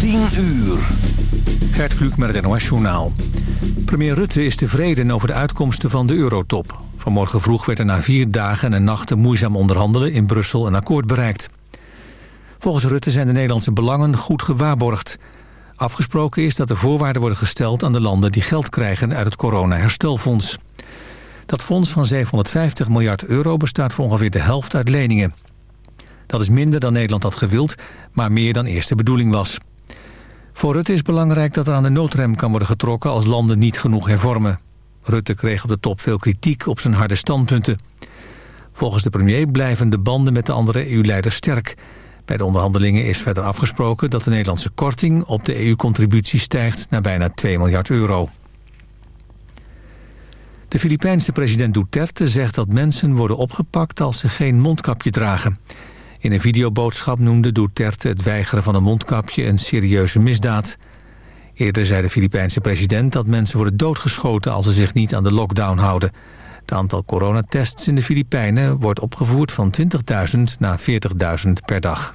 10 uur. Gert Kluk met het NOS Journaal. Premier Rutte is tevreden over de uitkomsten van de eurotop. Vanmorgen vroeg werd er na vier dagen en nachten moeizaam onderhandelen... in Brussel een akkoord bereikt. Volgens Rutte zijn de Nederlandse belangen goed gewaarborgd. Afgesproken is dat er voorwaarden worden gesteld aan de landen... die geld krijgen uit het corona-herstelfonds. Dat fonds van 750 miljard euro bestaat voor ongeveer de helft uit leningen. Dat is minder dan Nederland had gewild, maar meer dan eerst de bedoeling was. Voor Rutte is belangrijk dat er aan de noodrem kan worden getrokken als landen niet genoeg hervormen. Rutte kreeg op de top veel kritiek op zijn harde standpunten. Volgens de premier blijven de banden met de andere EU-leiders sterk. Bij de onderhandelingen is verder afgesproken dat de Nederlandse korting op de EU-contributie stijgt naar bijna 2 miljard euro. De Filipijnse president Duterte zegt dat mensen worden opgepakt als ze geen mondkapje dragen. In een videoboodschap noemde Duterte het weigeren van een mondkapje een serieuze misdaad. Eerder zei de Filipijnse president dat mensen worden doodgeschoten als ze zich niet aan de lockdown houden. Het aantal coronatests in de Filipijnen wordt opgevoerd van 20.000 naar 40.000 per dag.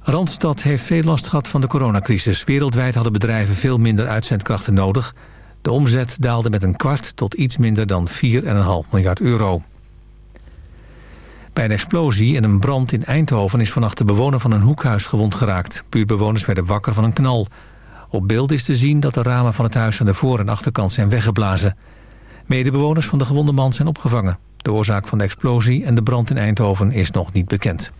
Randstad heeft veel last gehad van de coronacrisis. Wereldwijd hadden bedrijven veel minder uitzendkrachten nodig. De omzet daalde met een kwart tot iets minder dan 4,5 miljard euro. Bij een explosie en een brand in Eindhoven is vannacht de bewoner van een hoekhuis gewond geraakt. Buurtbewoners werden wakker van een knal. Op beeld is te zien dat de ramen van het huis aan de voor- en achterkant zijn weggeblazen. Medebewoners van de gewonde man zijn opgevangen. De oorzaak van de explosie en de brand in Eindhoven is nog niet bekend.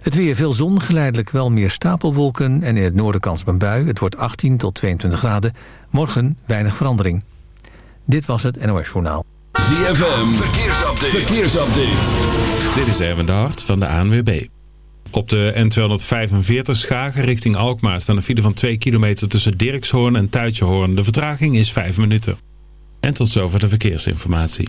Het weer veel zon, geleidelijk wel meer stapelwolken en in het noorden kans een bui. Het wordt 18 tot 22 graden. Morgen weinig verandering. Dit was het NOS Journaal. ZFM, verkeersupdate. verkeersupdate. Dit is Erwin de Hart van de ANWB. Op de N245 Schagen richting Alkmaar staan een file van 2 kilometer tussen Dirkshoorn en Tuitjehoorn. De vertraging is 5 minuten. En tot zover de verkeersinformatie.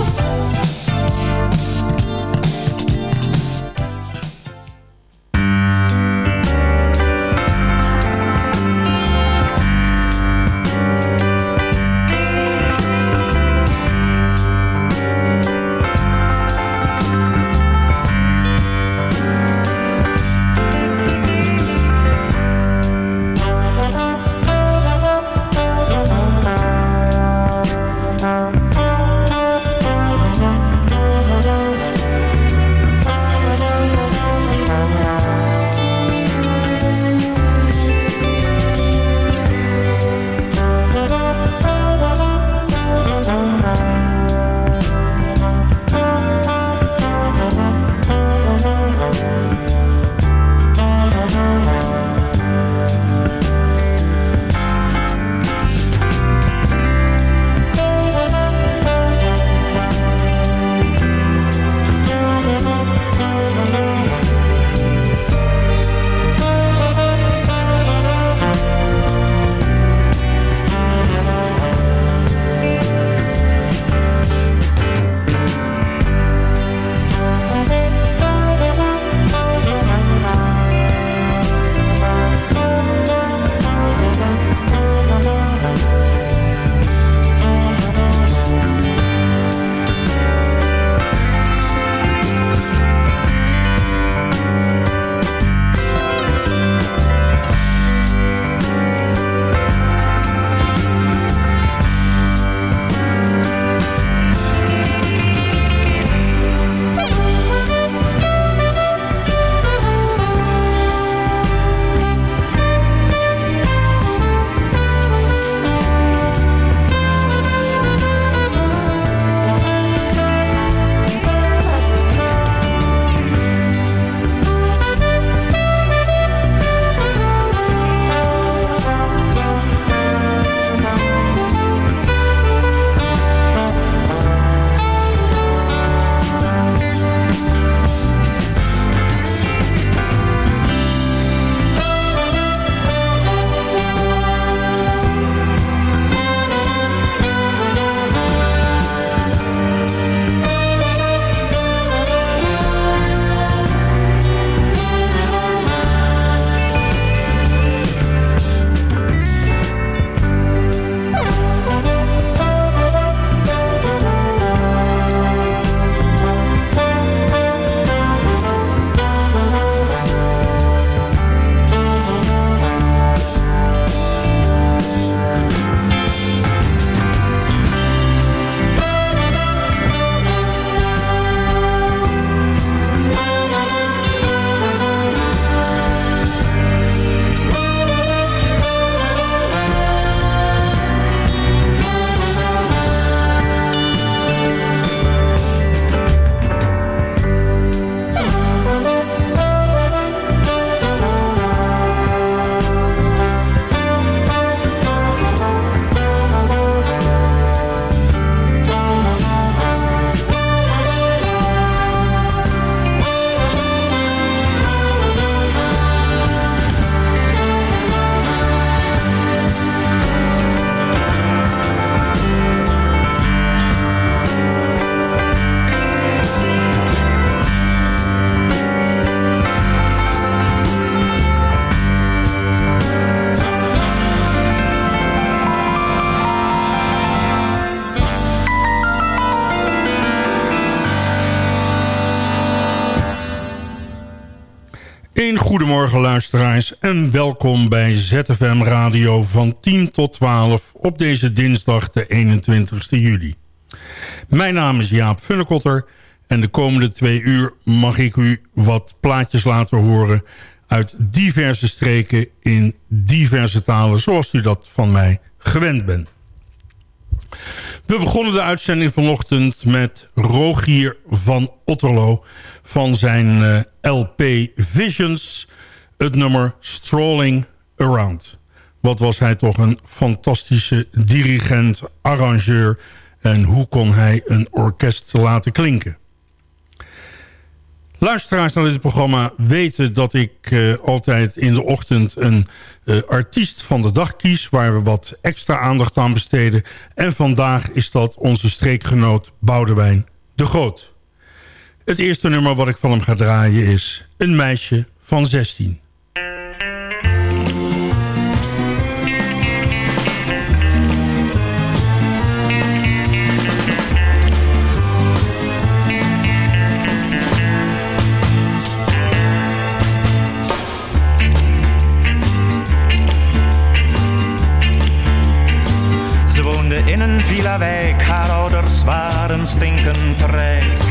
Een goedemorgen luisteraars en welkom bij ZFM Radio van 10 tot 12 op deze dinsdag de 21 juli. Mijn naam is Jaap Funnekotter en de komende twee uur mag ik u wat plaatjes laten horen uit diverse streken in diverse talen zoals u dat van mij gewend bent. We begonnen de uitzending vanochtend met Rogier van Otterlo van zijn eh, LP Visions, het nummer Strolling Around. Wat was hij toch een fantastische dirigent, arrangeur en hoe kon hij een orkest laten klinken. Luisteraars naar dit programma weten dat ik uh, altijd in de ochtend een uh, artiest van de dag kies... waar we wat extra aandacht aan besteden. En vandaag is dat onze streekgenoot Boudewijn de Groot. Het eerste nummer wat ik van hem ga draaien is Een meisje van 16. Ze woonde in een villa-wijk, haar ouders waren stinkend rijk.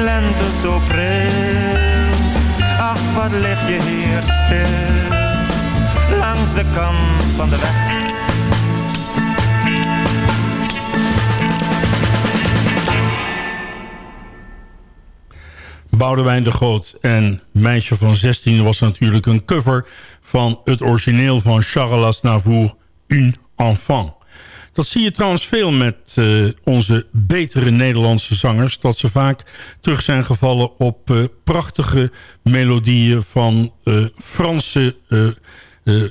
Lente zo pril. Ach, wat lig je hier stil, langs de kant van de weg. Boudewijn de Groot en Meisje van 16 was natuurlijk een cover van het origineel van Charles Aznavour, Un Enfant. Dat zie je trouwens veel met uh, onze betere Nederlandse zangers... dat ze vaak terug zijn gevallen op uh, prachtige melodieën van uh, Franse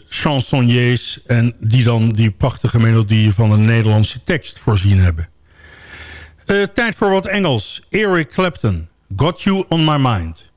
chansonniers... en die dan die prachtige melodieën van een Nederlandse tekst voorzien hebben. tijd voor wat Engels. Eric Clapton. Got you on my mind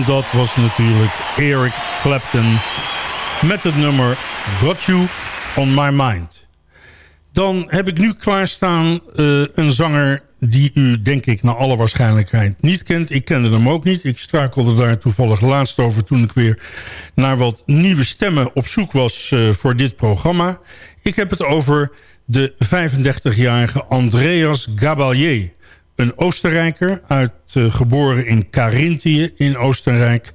En dat was natuurlijk Eric Clapton met het nummer Got You On My Mind. Dan heb ik nu klaarstaan uh, een zanger die u denk ik naar alle waarschijnlijkheid niet kent. Ik kende hem ook niet. Ik struikelde daar toevallig laatst over toen ik weer naar wat nieuwe stemmen op zoek was uh, voor dit programma. Ik heb het over de 35-jarige Andreas Gabalier. Een Oostenrijker, uit, uh, geboren in Carinthië in Oostenrijk.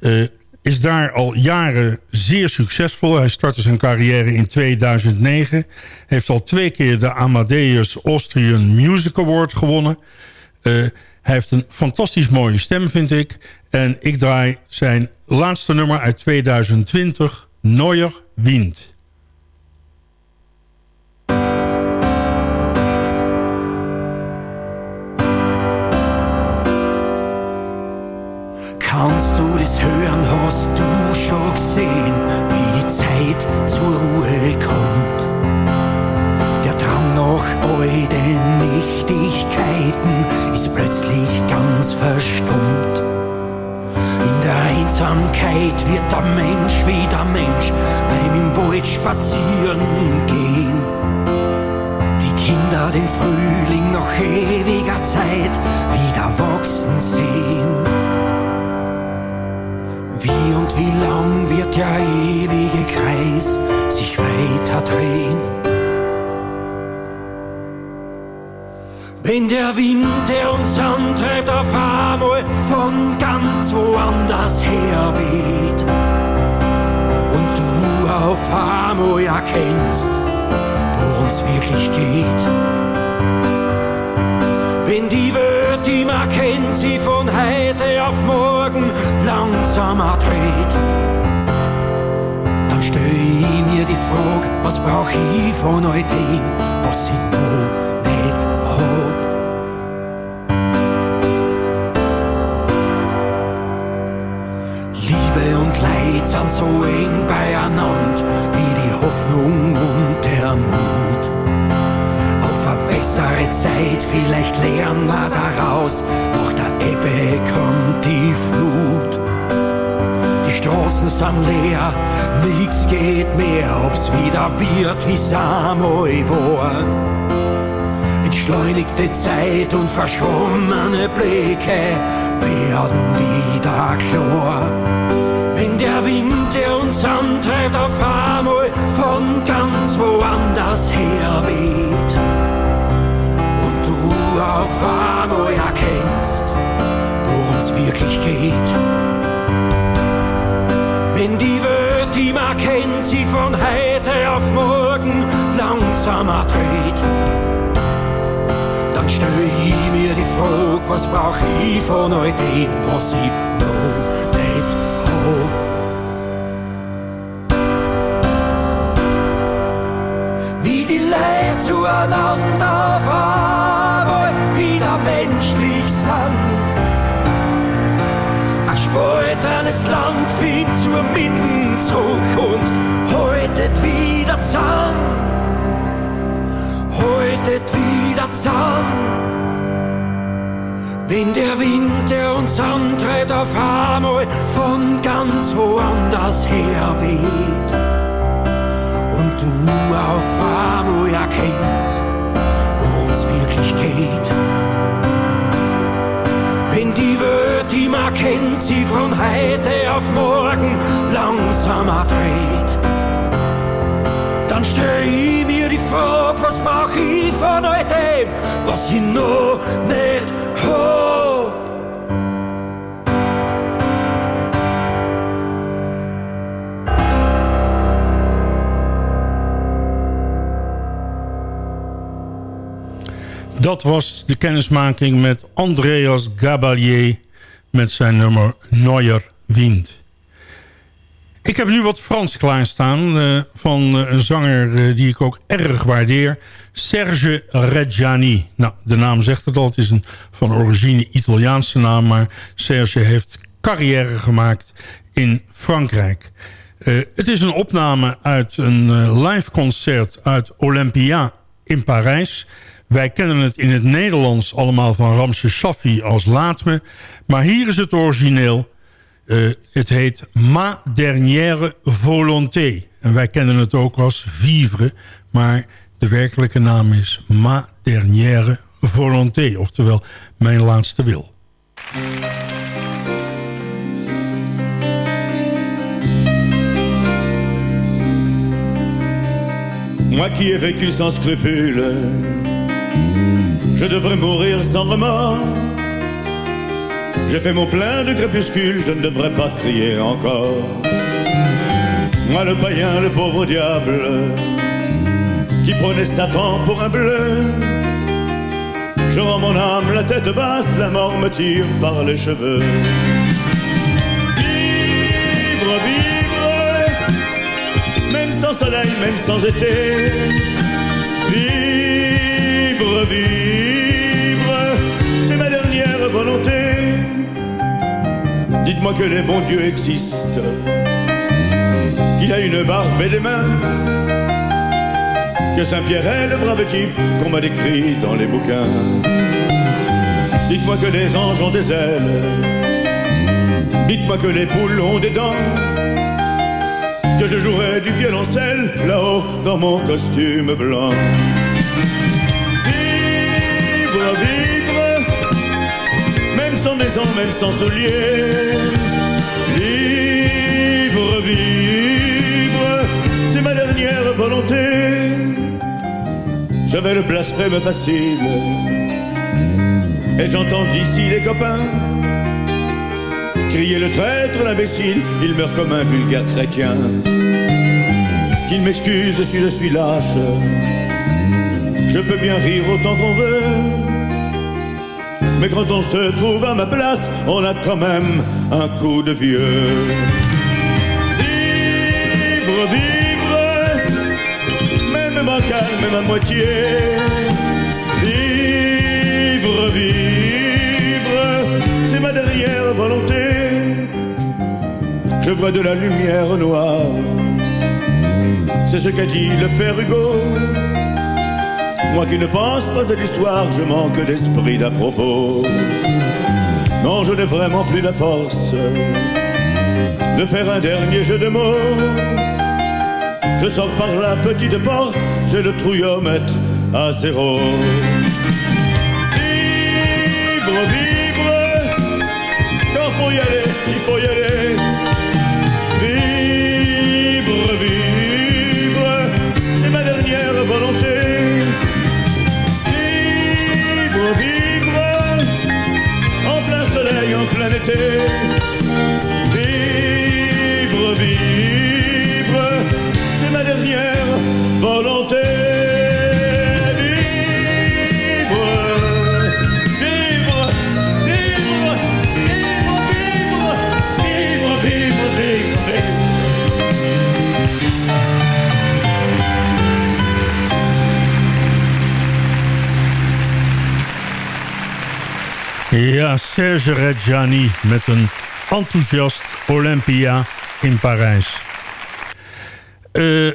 Uh, is daar al jaren zeer succesvol. Hij startte zijn carrière in 2009. Heeft al twee keer de Amadeus Austrian Music Award gewonnen. Uh, hij heeft een fantastisch mooie stem, vind ik. En ik draai zijn laatste nummer uit 2020, Neuer Wind. Kannst du das hören, hast du schon gesehen, wie die Zeit zur Ruhe kommt? Der Drang nach all den Nichtigkeiten ist plötzlich ganz verstummt. In der Einsamkeit wird der Mensch wieder Mensch beim im Wald spazieren gehen. Die Kinder den Frühling nach ewiger Zeit wieder wachsen sehen. Wie und wie lang wird der ewige Kreis sich weiter drehen? Wenn der Wind, der uns antreibt, auf einmal von ganz woanders her weht und du auf einmal erkennst, worum es wirklich geht. Wenn die Welt, man kennt, sie von heute auf morgen langsamer dreht, dann stell ich mir die Frage, was brauch ich von all dem, was ich noch nicht hab. Liebe und Leid sind so eng beieinander wie die Hoffnung und der Mut. Auf eine bessere Zeit, vielleicht lernen wir daraus, der Ebbe kommt die Flut. Die Straßen sind leer, nichts geht mehr, ob's wieder wird, wie's einmal war. Entschleunigte Zeit und verschwommene Blicke werden wieder klar. Wenn der Wind, der uns antreibt, auf einmal von ganz woanders her weht und du auf einmal erkennst, es wirklich geht. Wenn die Welt, die man kennt, sie von heute auf morgen langsamer dreht, dann stell ich mir die Frage, was brauch ich von all dem, was ich noch nicht hab. Wie die Leute zueinander auf spaltenes Land wie zur Mittenzug und haltet wieder zusammen. Haltet wieder zusammen. Wenn der Wind, der uns antreibt, auf einmal von ganz woanders her weht und du auf einmal erkennst, worum es wirklich geht. Man kennt, sie von heute auf morgen langsamer dreht, dann stell ich mir die Frage, was mach ich von all dem, was ich noch nicht hab. Dat was de kennismaking met Andreas Gabalier met zijn nummer Neuer Wind. Ik heb nu wat Frans klaarstaan uh, van uh, een zanger uh, die ik ook erg waardeer. Serge Reggiani. Nou, de naam zegt het al, het is een van origine Italiaanse naam... maar Serge heeft carrière gemaakt in Frankrijk. het is een opname uit een live concert uit Olympia in Parijs... Wij kennen het in het Nederlands allemaal van Ramse Shaffi als Laat Me. Maar hier is het origineel het heet Ma Dernière Volonté. En wij kennen het ook als Vivre. Maar de werkelijke naam is Ma Dernière Volonté. Oftewel, mijn laatste wil. Moi qui ai vécu sans scrupule, je devrais mourir sans remords. J'ai fait mon plein de crépuscule, je ne devrais pas crier encore. Moi le païen, le pauvre diable, qui prenait Satan pour un bleu. Je rends mon âme la tête basse, la mort me tire par les cheveux. Vivre, vivre, même sans soleil, même sans été. Vivre, vivre, Dites-moi que les bons dieux existent, qu'il a une barbe et des mains que Saint-Pierre est le brave type qu'on m'a décrit dans les bouquins. Dites-moi que les anges ont des ailes, dites-moi que les poules ont des dents, que je jouerai du violoncelle là-haut dans mon costume blanc. Sans maison, même sans souliers. Vivre, vivre, c'est ma dernière volonté. J'avais le blasphème facile. Et j'entends d'ici les copains crier le traître, l'imbécile, il meurt comme un vulgaire chrétien. Qu'il m'excuse si je suis lâche, je peux bien rire autant qu'on veut. Mais quand on se trouve à ma place, on a quand même un coup de vieux. Vivre, vivre, même ma calme, même à moitié. Vivre, vivre, c'est ma dernière volonté. Je vois de la lumière noire, c'est ce qu'a dit le père Hugo. Moi qui ne pense pas à l'histoire, je manque d'esprit d'à propos. Non, je n'ai vraiment plus la force de faire un dernier jeu de mots. Je sors par la petite porte, j'ai le trouillomètre à zéro. Vivre, vivre, quand faut y aller, il faut y aller. Vivre, vivre, c'est ma dernière volonté. Été. Ja, Serge Reggiani met een enthousiast Olympia in Parijs. Eh,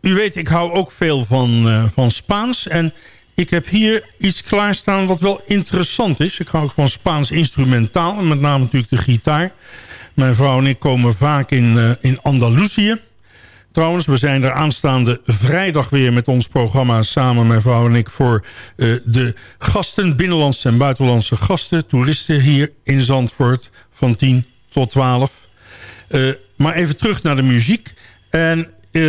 u weet, ik hou ook veel van, eh, van Spaans. En ik heb hier iets klaarstaan wat wel interessant is. Ik hou ook van Spaans instrumentaal. En met name natuurlijk de gitaar. Mijn vrouw en ik komen vaak in, eh, in Andalusië. Trouwens, we zijn er aanstaande vrijdag weer met ons programma... samen, mijn vrouw en ik, voor eh, de gasten... binnenlandse en buitenlandse gasten, toeristen hier in Zandvoort... van 10 tot 12. Eh, maar even terug naar de muziek. En eh,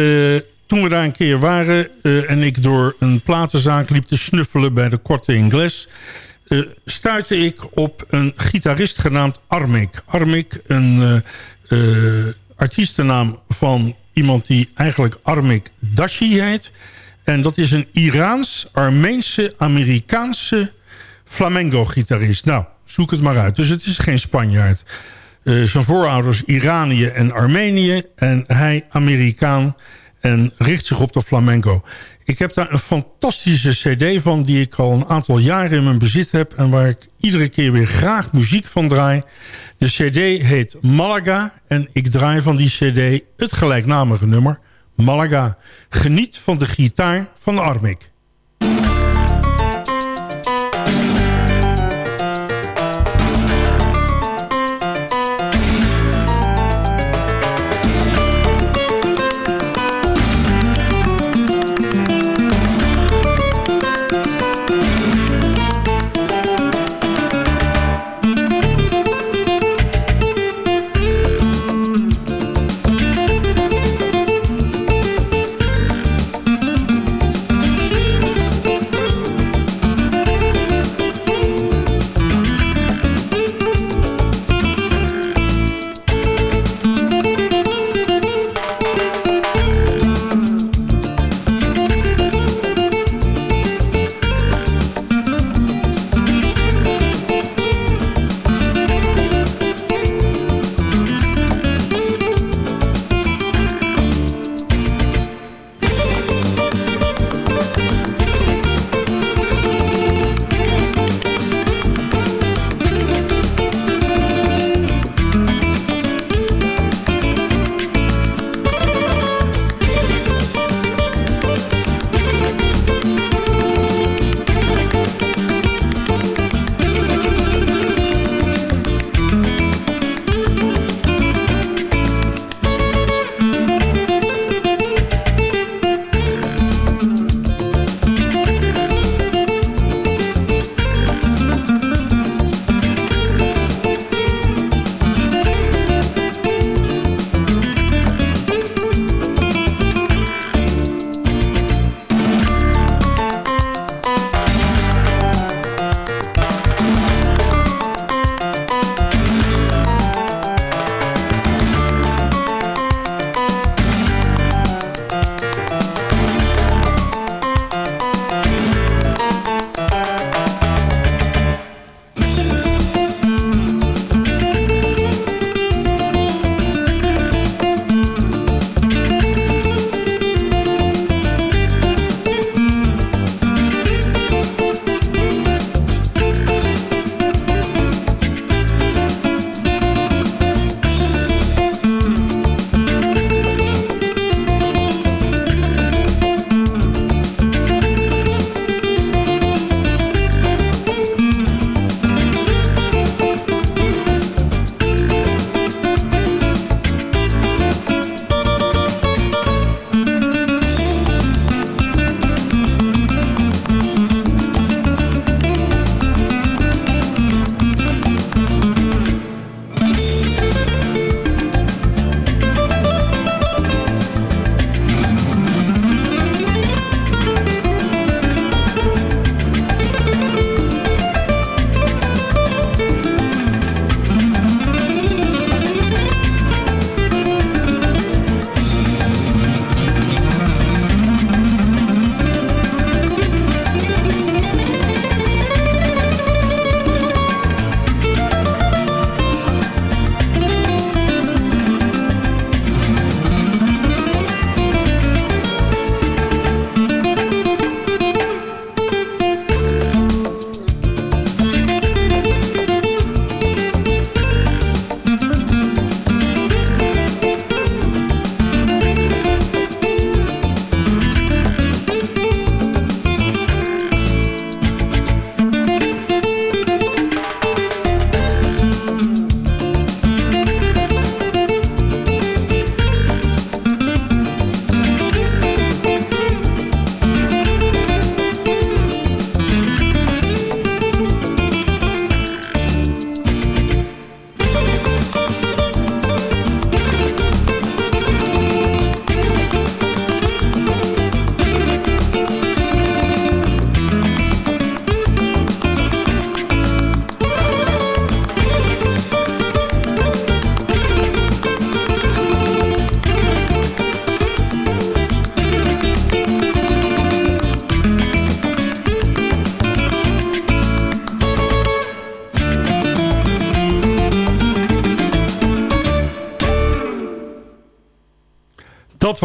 toen we daar een keer waren... en ik door een platenzaak liep te snuffelen bij de Korte Ingles... stuitte ik op een gitarist genaamd Armik. Armik, een artiestennaam van iemand die eigenlijk Armik Dashi heet. En dat is een Iraans-Armeense, Amerikaanse flamenco-gitarist. Nou, zoek het maar uit. Dus het is geen Spanjaard. Eh, zijn voorouders Iranië en Armenië. En hij Amerikaan en richt zich op de flamenco. Ik heb daar een fantastische cd van... die ik al een aantal jaren in mijn bezit heb... en waar ik iedere keer weer graag muziek van draai. De cd heet Malaga en ik draai van die cd het gelijknamige nummer... Malaga. Geniet van de gitaar van Armik.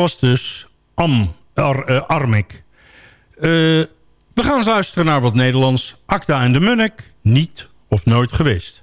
Was dus Am, Armik. Uh, we gaan eens luisteren naar wat Nederlands. Acta en de Munnik, niet of nooit geweest.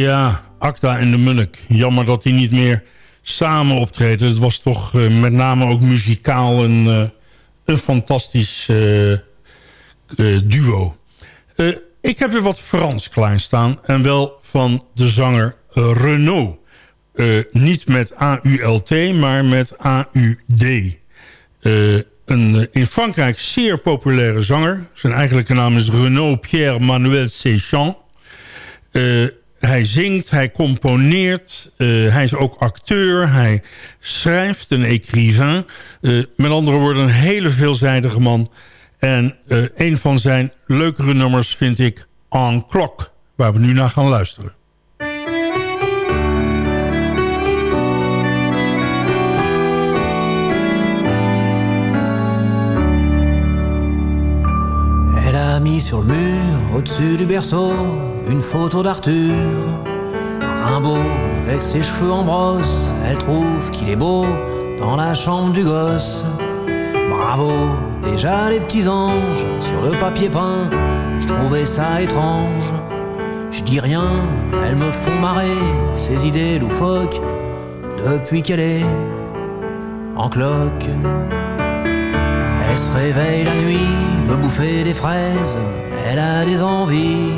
Ja, Acta en de Munnik. Jammer dat die niet meer samen optreden. Het was toch eh, met name ook muzikaal een, eh, een fantastisch eh, duo. Ik heb weer wat Frans klaarstaan. En wel van de zanger Renaud. Niet met A-U-L-T, maar met A-U-D. Een in Frankrijk zeer populaire zanger. Zijn eigenlijke naam is Renaud Pierre Manuel Séchant. Hij zingt, hij componeert, eh, hij is ook acteur, hij schrijft, een écrivain. Eh, met andere woorden, een hele veelzijdige man. En uh, een van zijn leukere nummers vind ik On Clock, waar we nu naar gaan luisteren. Elle a mis sur le mur, au-dessus du berceau une photo d'Arthur. Rimbaud, avec ses cheveux en brosse, elle trouve qu'il est beau dans la chambre du gosse. Bravo, déjà les petits anges sur le papier peint, je trouvais ça étrange. Je dis rien, elles me font marrer, ces idées loufoques, depuis qu'elle est en cloque. Elle se réveille la nuit, veut bouffer des fraises, elle a des envies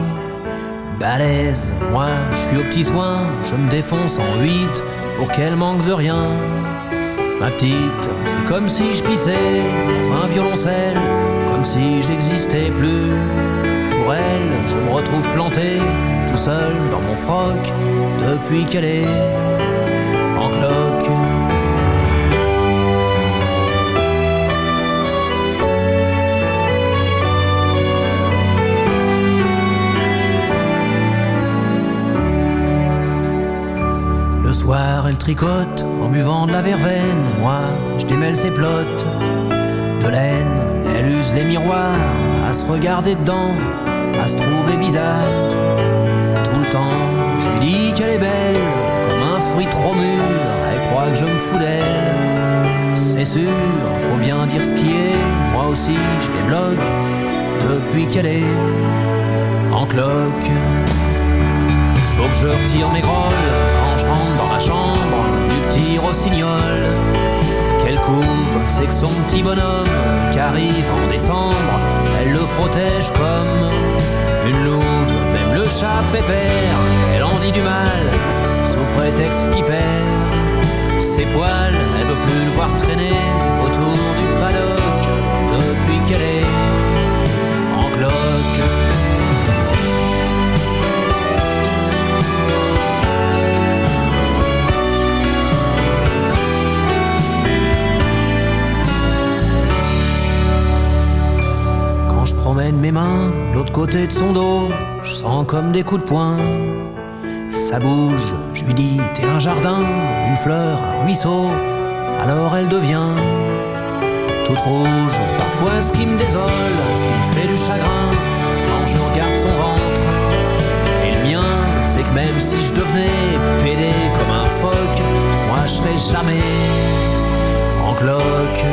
Moi, je suis au petit soin, je me défonce en huit pour qu'elle manque de rien. Ma petite, c'est comme si je pissais dans un violoncelle, comme si j'existais plus. Pour elle, je me retrouve planté tout seul dans mon froc depuis qu'elle est Le soir, elle tricote en buvant de la verveine. Moi, je démêle ses plottes de laine. Elle use les miroirs à se regarder dedans, à se trouver bizarre. Tout le temps, je lui dis qu'elle est belle, comme un fruit trop mûr. Elle croit que je me fous d'elle. C'est sûr, faut bien dire ce qui est. Moi aussi, je débloque depuis qu'elle est en cloque. Faut que je retire mes grolles Qu'elle couvre, c'est que son petit bonhomme qui arrive en décembre, elle le protège comme une louve. Même le chat pépère, elle en dit du mal sous prétexte qu'il perd ses poils. Elle veut plus le voir traîner autour du paddock depuis qu'elle est côté de son dos, je sens comme des coups de poing. Ça bouge, je lui dis t'es un jardin, une fleur, un ruisseau. Alors elle devient toute rouge. Parfois ce qui me désole, ce qui me fait du chagrin, quand je regarde son ventre. Et le mien, c'est que même si je devenais pédé comme un phoque, moi je serais jamais en cloque.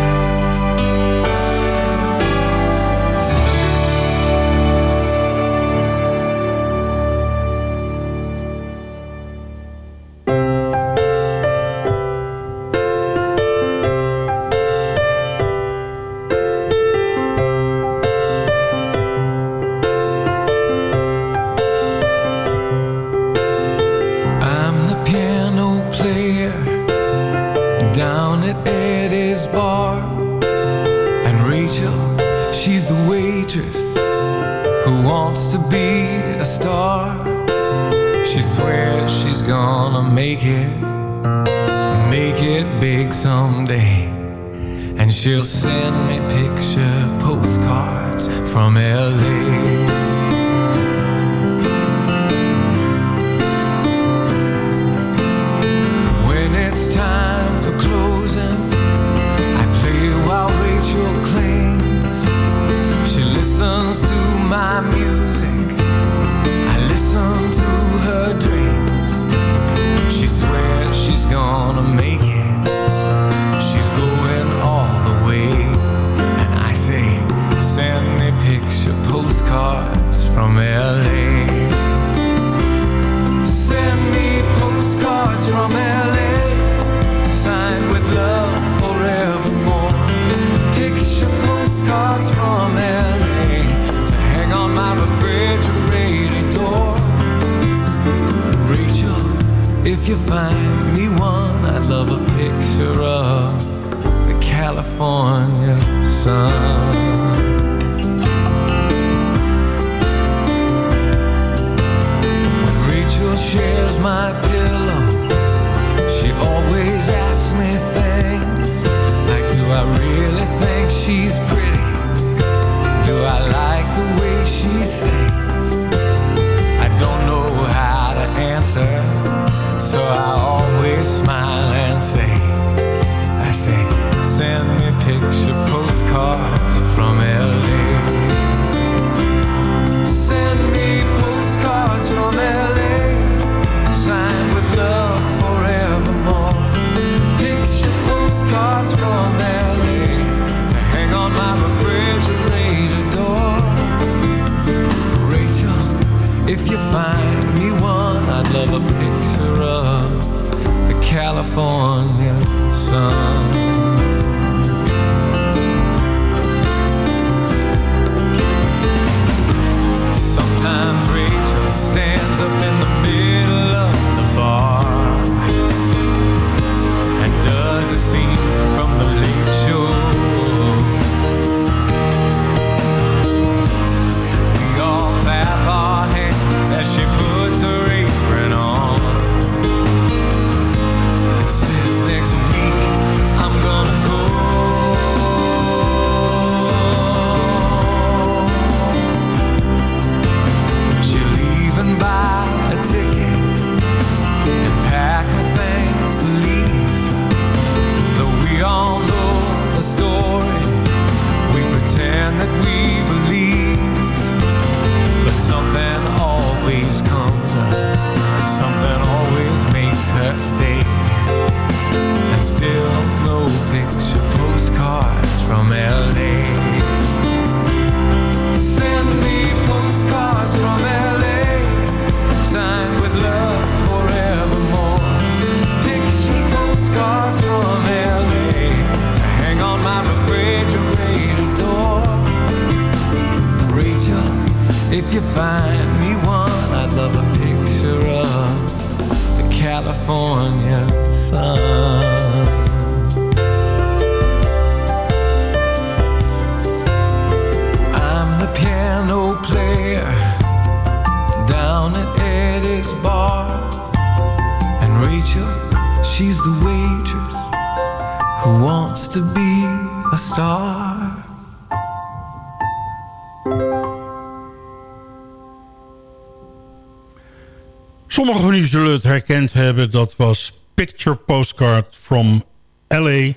Herkend hebben. Dat was Picture Postcard from L.A.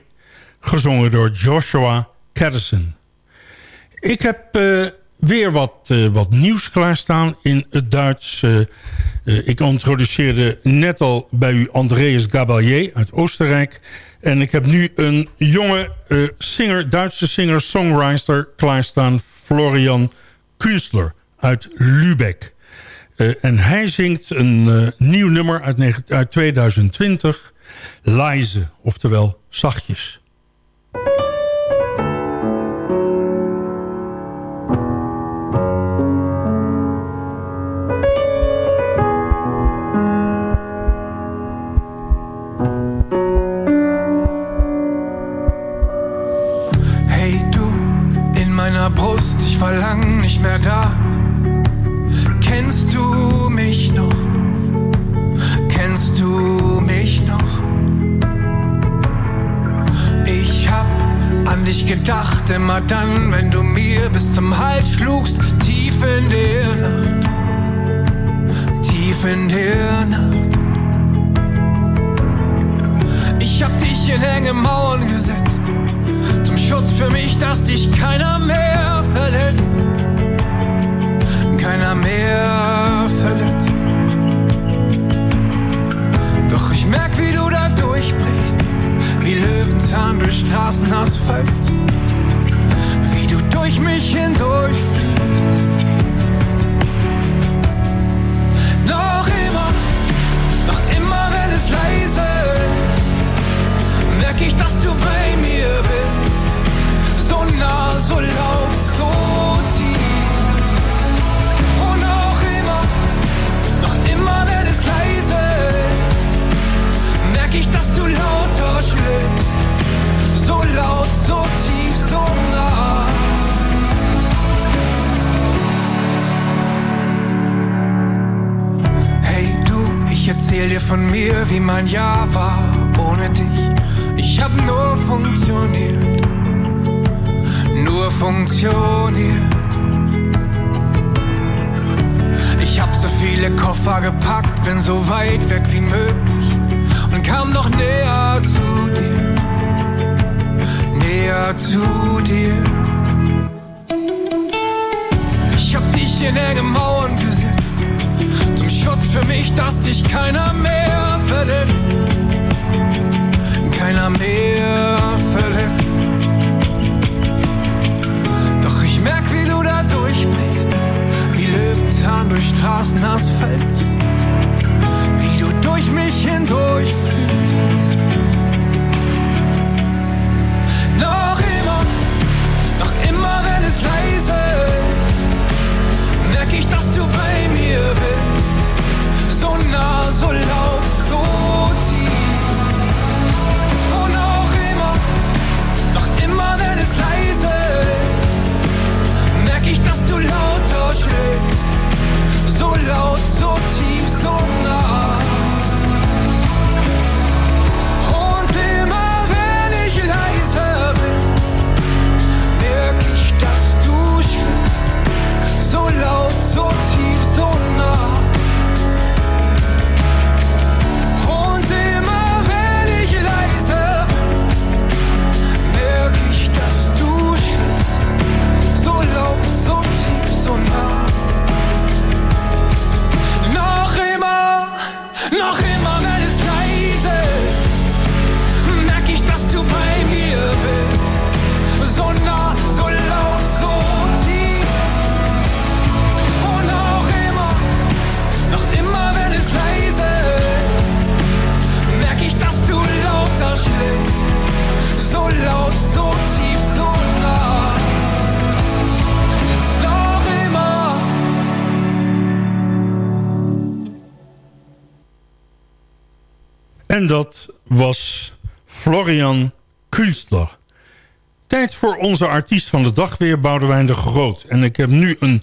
Gezongen door Joshua Caddison. Ik heb eh, weer wat, eh, wat nieuws klaarstaan in het Duits. Eh, ik introduceerde net al bij u Andreas Gabalier uit Oostenrijk. En ik heb nu een jonge singer, Duitse singer-songwriter klaarstaan. Florian Künstler uit Lübeck. Uh, en hij zingt een uh, nieuw nummer uit, uit 2020. Leise, oftewel zachtjes. Ich war lang nicht mehr da. Kennst du mich noch? Kennst du mich noch? Ich hab an dich gedacht, immer dann, wenn du mir bis zum Hals schlugst, tief in der Nacht, tief in der Nacht. Ich hab dich in enge Mauern gesetzt, zum Schutz für mich, dass dich keiner mehr verletzt keiner mehr verletzt. Doch ich merk, wie du da durchbrichst, wie Löwenzahn durch Straßenasphalt, wie du durch mich hindurch fließt. Noch immer, noch immer, wenn es leise ist, merk ich, dass du bei mir bist. So nah, so laut, so merk ich, dass du lauter schlägst. So laut, so tief, so nah. Hey du, ich erzähl dir von mir, wie mein Jahr war ohne dich. Ich hab nur funktioniert, nur funktioniert. Ich hab so viele Koffer gepackt, bin so weit weg wie möglich und kam noch näher zu dir, näher zu dir. Ich hab dich in enge Mauern gesetzt, zum Schutz für mich, dass dich keiner mehr verletzt, keiner mehr verletzt. Doch ich merk, wie du da durchbrichst, wie Löwenzahn durch Straßenasphalt, wie du durch mich hindurch fließt. Noch immer, noch immer, wenn es leise ist, merk ich, dass du bei mir bist. So nah, so laut, so tief. Und auch immer, noch immer, wenn es leise ist, merk ich, dass du lauter schlägst. So laut, so tief, so nah. En dat was Florian Künstler. Tijd voor onze artiest van de dag weer, Boudewijn de Groot. En ik heb nu een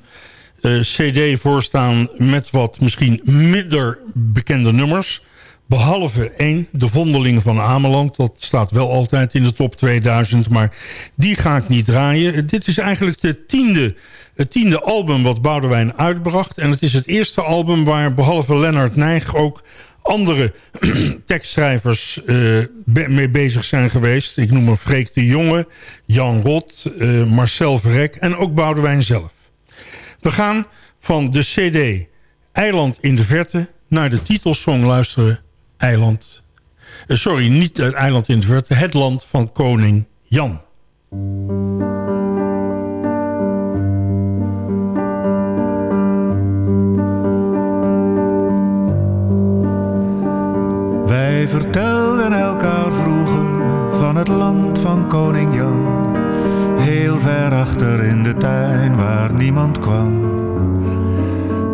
eh, cd voorstaan met wat misschien minder bekende nummers. Behalve één, De Vondeling van Ameland. Dat staat wel altijd in de top 2000, maar die ga ik niet draaien. Dit is eigenlijk de tiende, het tiende album wat Boudewijn uitbracht. En het is het eerste album waar behalve Lennart Nijg ook andere tekstschrijvers be- mee bezig zijn geweest. Ik noem hem Freek de Jonge, Jan Rot, eh, Marcel Verrek en ook Boudewijn zelf. We gaan van de cd Eiland in de Verte naar de titelsong luisteren. Eiland, eh, sorry, niet het Eiland in de Verte, het land van koning Jan. Wij vertelden elkaar vroeger van het land van koning Jan. Heel ver achter in de tuin waar niemand kwam.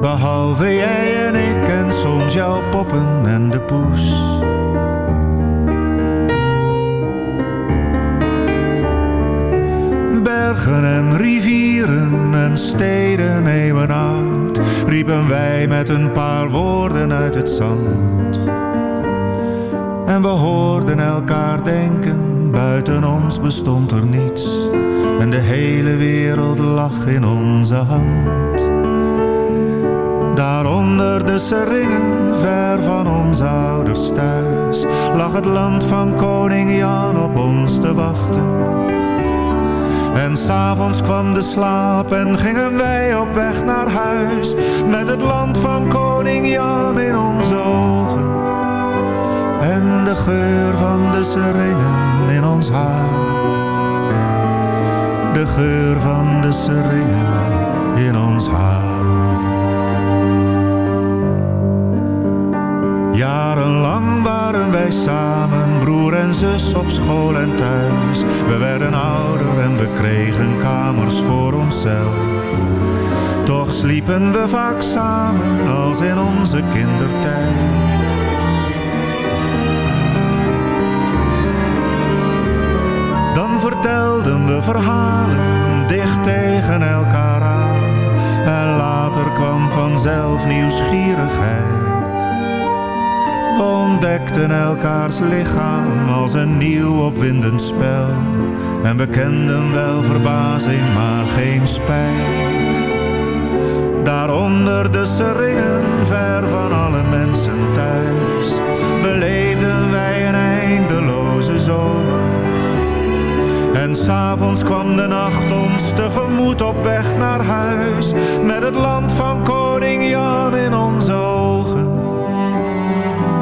Behalve jij en ik en soms jouw poppen en de poes. Bergen en rivieren en steden eeuwen oud Riepen wij met een paar woorden uit het zand En we hoorden elkaar denken Buiten ons bestond er niets. En de hele wereld lag in onze hand. Daaronder de seringen, ver van onze ouders thuis Lag het land van koning Jan op ons te wachten. En s'avonds kwam de slaap en gingen wij op weg naar huis Met het land van koning Jan in onze ogen. En de geur van de seringen in ons haar De geur van de seringen in ons haar Jarenlang waren wij samen, broer en zus op school en thuis. We werden ouder en we kregen kamers voor onszelf. Toch sliepen we vaak samen als in onze kindertijd. We verhalen dicht tegen elkaar aan. En later kwam vanzelf nieuwsgierigheid. Ontdekten elkaars lichaam als een nieuw opwindend spel. En we kenden wel verbazing, maar geen spijt. Daaronder de seringen, ver van alle mensen thuis, beleefden wij een eindeloze zomer. En s'avonds kwam de nacht ons tegemoet op weg naar huis, met het land van koning Jan in onze ogen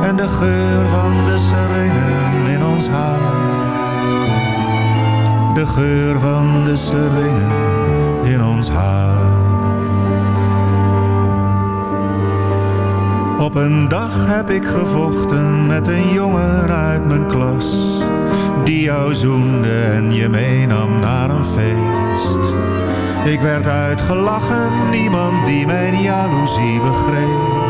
en de geur van de seringen in ons haar. De geur van de seringen in ons haar. Op een dag heb ik gevochten met een jongen uit mijn klas Die jou zoende en je meenam naar een feest Ik werd uitgelachen, niemand die mijn jaloezie begreep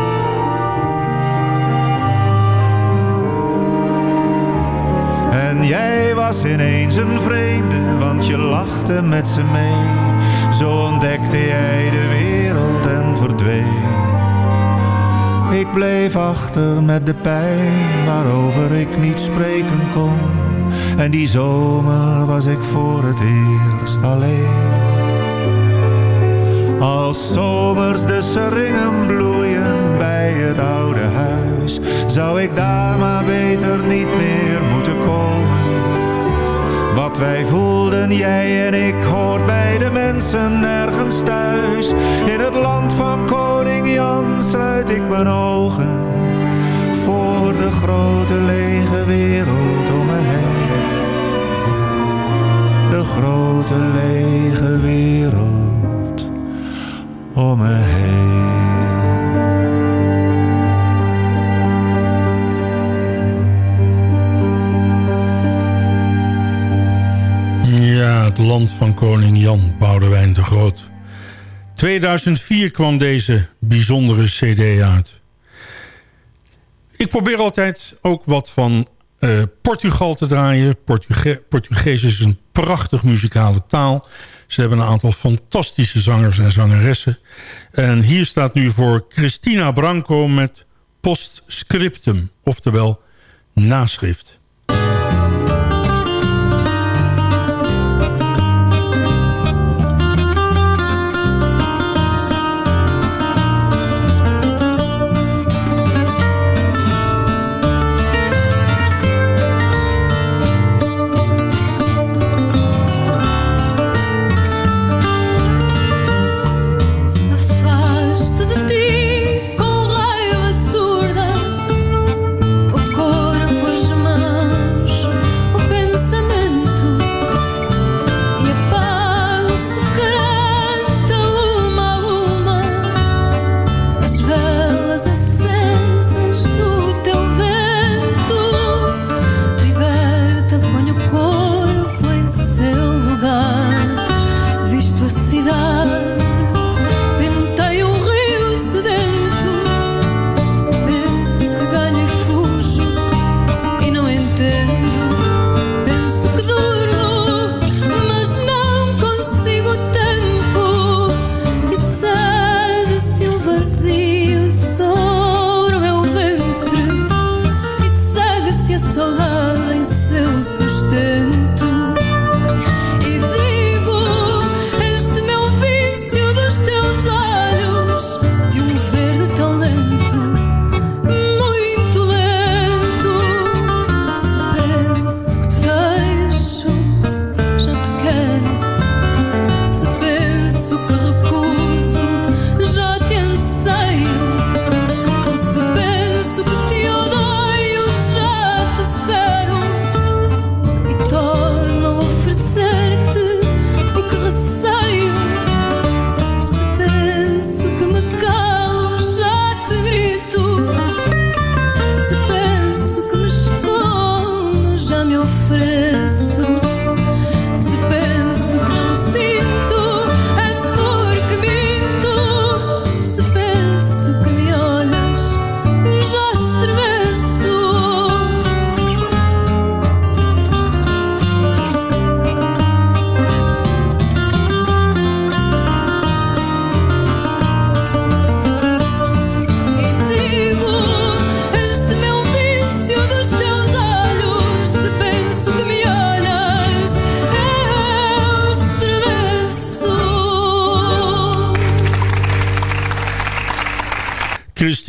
En jij was ineens een vreemde, want je lachte met ze mee. Zo ontdekte jij de wereld en verdween. Ik bleef achter met de pijn waarover ik niet spreken kon. En die zomer was ik voor het eerst alleen. Als zomers de seringen bloeien bij het oude huis, zou ik daar maar beter niet meer moeten komen. Wat wij voelden, jij en ik, hoort bij de mensen nergens thuis. In het land van koning Jan sluit ik mijn ogen grote lege wereld om me heen. De grote lege wereld om me heen. Ja, het land van koning Jan Boudewijn de Groot. 2004 kwam deze bijzondere cd uit. Ik probeer altijd ook wat van uh, Portugal te draaien. Portuge Portugees is een prachtig muzikale taal. Ze hebben een aantal fantastische zangers en zangeressen. En hier staat nu voor Christina Branco met Postscriptum, oftewel naschrift.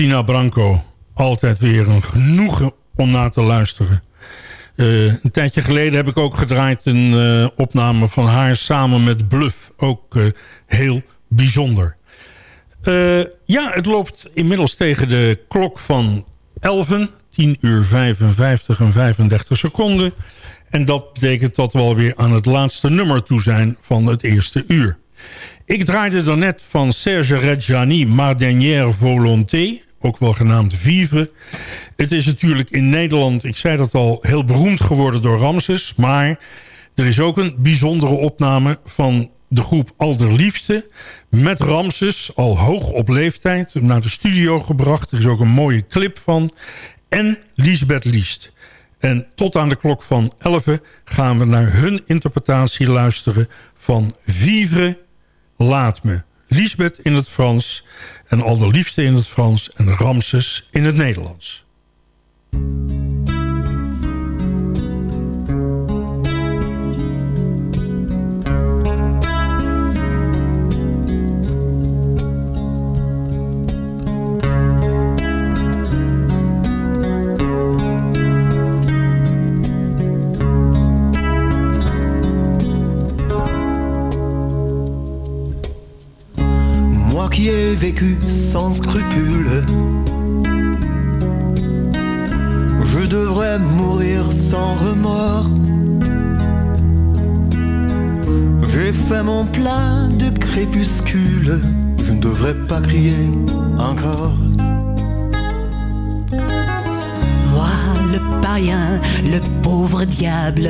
Christina Branco. Altijd weer een genoegen om naar te luisteren. Uh, een tijdje geleden heb ik ook gedraaid een uh, opname van haar samen met Bluff. Ook uh, heel bijzonder. ja, het loopt inmiddels tegen de klok van 11, 10 uur 55 en 35 seconden. En dat betekent dat we alweer aan het laatste nummer toe zijn van het eerste uur. Ik draaide daarnet van Serge Reggiani Ma Volonté ook wel genaamd Vivre. Het is natuurlijk in Nederland, ik zei dat al, heel beroemd geworden door Ramses. Maar er is ook een bijzondere opname van de groep Alderliefste... met Ramses, al hoog op leeftijd, naar de studio gebracht. Er is ook een mooie clip van. En Lisbeth Liest. En tot aan de klok van 11 gaan we naar hun interpretatie luisteren... van Vivre, Laat Me. Lisbeth in het Frans en Alderliefste in het Frans... en Ramses in het Nederlands. Sans scrupule. Je devrais mourir sans remords. J'ai fait mon plein de crépuscule. Je ne devrais pas crier encore. Moi, le païen, le pauvre diable,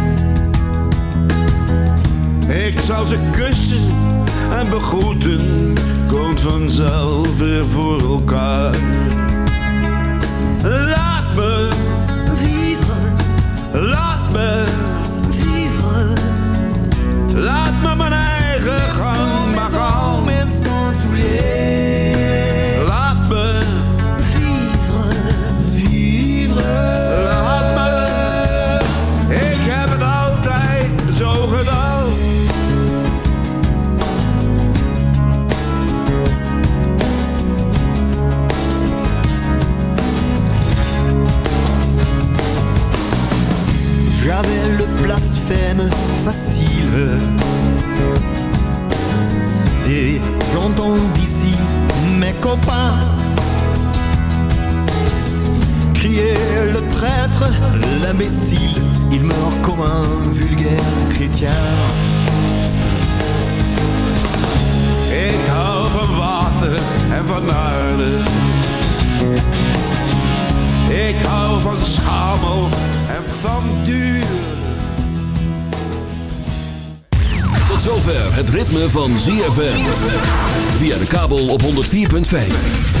Ik zal ze kussen en begroeten, komt vanzelf weer voor elkaar. Laat me vivre, laat me vivre, laat me mijn eigen gang l'imbécile. Il meurt comme un vulgaire chrétien. Ik hou van water en van aarde. Ik hou van schamel en van duur. Tot zover het ritme van ZFM. Via de kabel op 104.5.